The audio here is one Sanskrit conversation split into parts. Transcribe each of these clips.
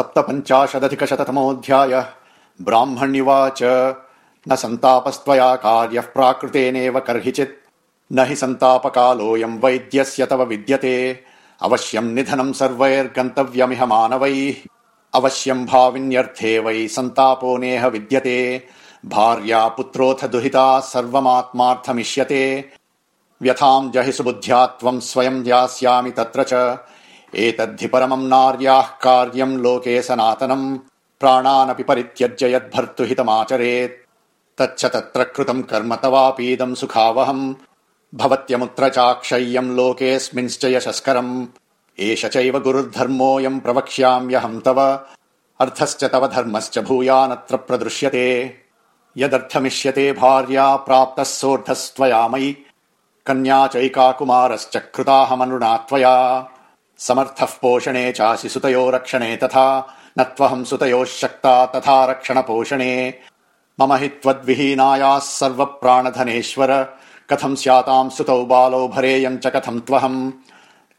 सप्तपञ्चाशदधिकशततमोऽध्यायः। ब्राह्मण्युवाच। न सन्तापस्त्वया कार्यः प्राकृतेनेव कर्हिचित्। न हि सन्तापकालोऽयम् वैद्यस्य तव विद्यते। अवश्यम् निधनम् सर्वैर्गन्तव्यमिह मानवैः। अवश्यम् भाविन्यर्थे वै सन्तापो नेह विद्यते। भार्या पुत्रोऽथ दुहिता सर्वमात्मार्थमिष्यते। व्यथाम् जहि सुबुद्ध्या त्वम् स्वयम् यास्यामि तत्र च एतद्धि परमम् नार्याः कार्यम् लोके सनातनम्। प्राणानपि परित्यज्य यद्भर्तुहितमाचरेत् तच्च तत्र कृतम् कर्म तवापीदम् सुखावहम्। भवत्यमुत्र चाक्षय्यम् लोकेऽस्मिंश्च यशस्करम्। एष चैव गुरुर्धर्मोऽयम् प्रवक्ष्याम्यहम् तव। अर्थश्च तव धर्मश्च भूयानत्र प्रदृश्यते। यदर्थमिष्यते भार्या प्राप्तः सोऽर्धस्त्वया मयि। कन्या चैका कुमारश्च कृताहमनृणा त्वया समर्थः पोषणे चासि सुतयो रक्षणे तथा न त्वहम् सुतयोः शक्ता तथा रक्षण पोषणे मम हि त्वद्विहीनायाः सर्वप्राणधनेश्वर कथम् स्याताम् सुतौ बालौ भरेयम् च कथम् त्वहम्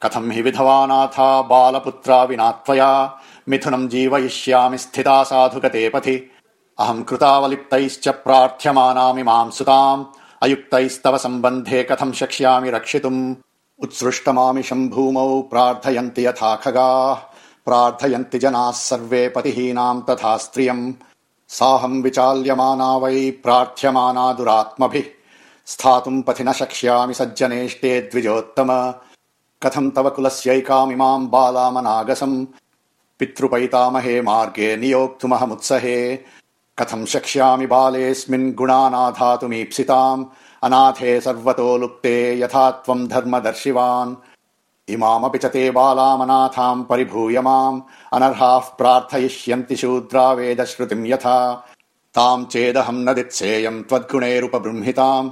कथम् हि विधवानाथा बालपुत्रा विना त्वया मिथुनम् जीवयिष्यामि स्थिता साधुकते पथि। अहम् कृतावलिप्तैश्च प्रार्थ्यमानामिमाम् सुताम् अयुक्तैस्तव सम्बन्धे कथम् शक्ष्यामि रक्षितुम् उत्सृष्टमामिषम् भूमौ प्रार्थयन्ति यथा खगाः प्रार्थयन्ति जनाः सर्वे पतिहीनाम् तथा स्त्रियम्। साहम् विचाल्यमाना वै प्रार्थ्यमाना दुरात्मभिः। स्थातुम् पथि न शक्ष्यामि सज्जनेष्टे द्विजोत्तम। कथम् तव कुलस्यैकामिमाम् बालामनागसम्? पितृपैतामहे मार्गे नियोक्तुमहमुत्सहे। कथम् शक्ष्यामि बालेऽस्मिन् गुणानाधातुमीप्सिताम् अनाथे सर्वतो लुप्ते यथा त्वम् धर्मदर्शिवान्। इमामपि च ते बालामनाथाम् परिभूय माम्। अनर्हाः प्रार्थयिष्यन्ति शूद्रा वेदश्रुतिम् यथा। ताम् चेदहम् न दित्सेयम् त्वद्गुणैरुपबृंहिताम्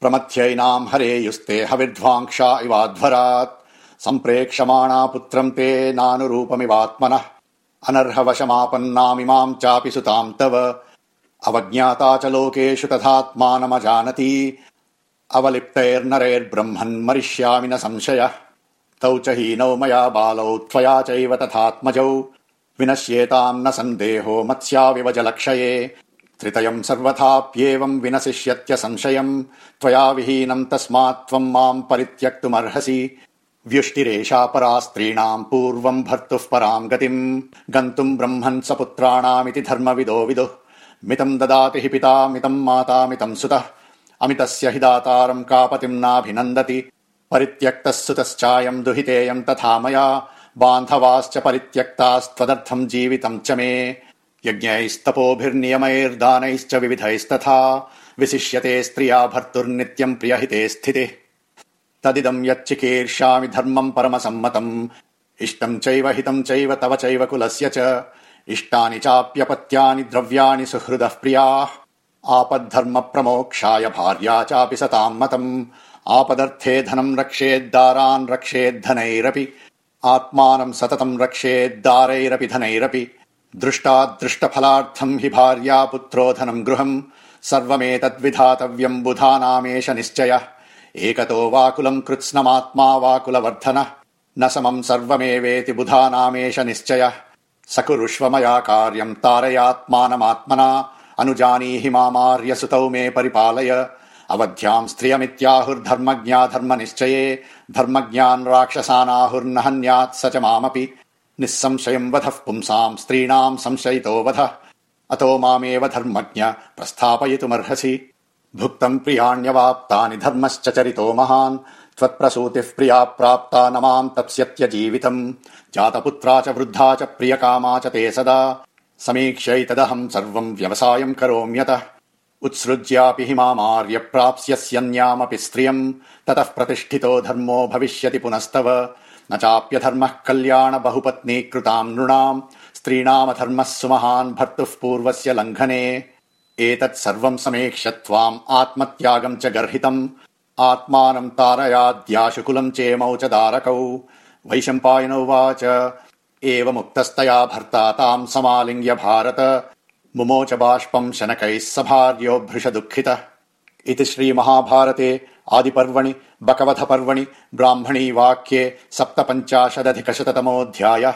प्रमथ्यैनाम् हरेयुस्ते हविध्वाङ्क्षा इवाध्वरात्। सम्प्रेक्षमाणा पुत्रम् ते नानुरूपमिवात्मनः। अनर्हवशमापन्नामिमाम् चापि सुताम् तव अवज्ञाता च लोकेषु तथात्मानमजानति। अवलिप्तैर्नरैर्ब्रह्मन् मरिष्यामि न संशयः। तौ च हीनौ मया बालौ त्वया चैव तथात्मजौ। विनश्येताम् न सन्देहो मत्स्याविव जलक्षये त्रितयम् सर्वथाप्येवम् विनशिष्यत्य संशयम् त्वया विहीनम् तस्मात् त्वम् माम् परित्यक्तुमर्हसि। व्युष्टिरेषा परा स्त्रीणाम् पूर्वम् भर्तुः पराम् गतिम्। गन्तुम् ब्रह्मन् स पुत्राणामिति धर्मविदो विदुः मितम् ददाति हि पिता मितम् माता मितम् सुतः। अमितस्य हि दातारम् कापतिम् नाभिनन्दति। परित्यक्तः सुतश्चायम् दुहितेयम् तथा मया। बान्धवाश्च परित्यक्तास्त्वदर्थम् जीवितम् च मे। यज्ञैस्तपोभिर्नियमैर्दानैश्च विविधैस्तथा। विशिष्यते स्त्रिया भर्तुर्नित्यम् प्रियहिते स्थितिः। तदिदम् यच्चिकीर्ष्यामि धर्मम् परमसम्मतम्। इष्टम् चैव हितम् चैव तव चैव कुलस्य च इष्टानि चाप्यपत्यानि द्रव्याणि सुहृदः प्रियाः। आपद्धर्म प्रमोक्षाय भार्या चापि सताम् मतम्। आपदर्थे धनम् रक्षेद्दारान् रक्षेद्धनैरपि। आत्मानम् सततम् रक्षेद्दारैरपि धनैरपि। दृष्टादृष्टफलार्थम् हि भार्या पुत्रो धनम् गृहम्। सर्वमेतद्विधातव्यम् बुधानामेष निश्चयः। एकतो वाकुलम् कृत्स्नमात्मा वाकुलवर्धनः। न समम् सर्वमेवेति बुधानामेष निश्चयः सकुरुष्व मया कार्यम् तारयात्मानमात्मना अनुजानीहि मामार्यसुतौ मे परिपालय। अवध्याम् स्त्रियमित्याहुर्धर्मज्ञा धर्म निश्चये धर्मज्ञान् राक्षसानाहुर्न हन्यात् स च मामपि। निःसंशयम् वधः पुंसाम् स्त्रीणाम् संशयितो वध। अतो मामेव धर्मज्ञ प्रस्थापयितुमर्हसि। भुक्तम् प्रियाण्यवाप्तानि धर्मश्च चरितो महान् त्वत्प्रसूतिः प्रिया प्राप्ता न माम् तप्स्यत्यजीवितम् जातपुत्रा च वृद्धा च प्रियकामा च ते सदा। समीक्ष्यैतदहम् सर्वम् व्यवसायम् करोम्यतः। उत्सृज्यापि हि मामार्य प्राप्स्यस्यन्यामपि स्त्रियम्। ततः प्रतिष्ठितो धर्मो भविष्यति पुनस्तव। न चाप्यधर्मः कल्याण बहुपत्नीकृताम् नृणाम्। स्त्रीणामधर्मः सुमहान् भर्तुः पूर्वस्य लङ्घने। एतत् सर्वम् समेक्ष्य त्वाम् आत्मत्यागम् च गर्हितम् आत्मानम् तारयाद्याशुकुलम् चेमौ च दारकौ वैशम्पायनौ उवाच एवमुक्तस्तया भर्ता ताम् समालिङ्ग्य भारत। मुमोच बाष्पम् शनकैः सभार्यो भृश दुःखितः इति श्रीमहाभारते आदिपर्वणि बकवधपर्वणि ब्राह्मणी वाक्ये सप्तपञ्चाशदधिकशततमोऽध्यायः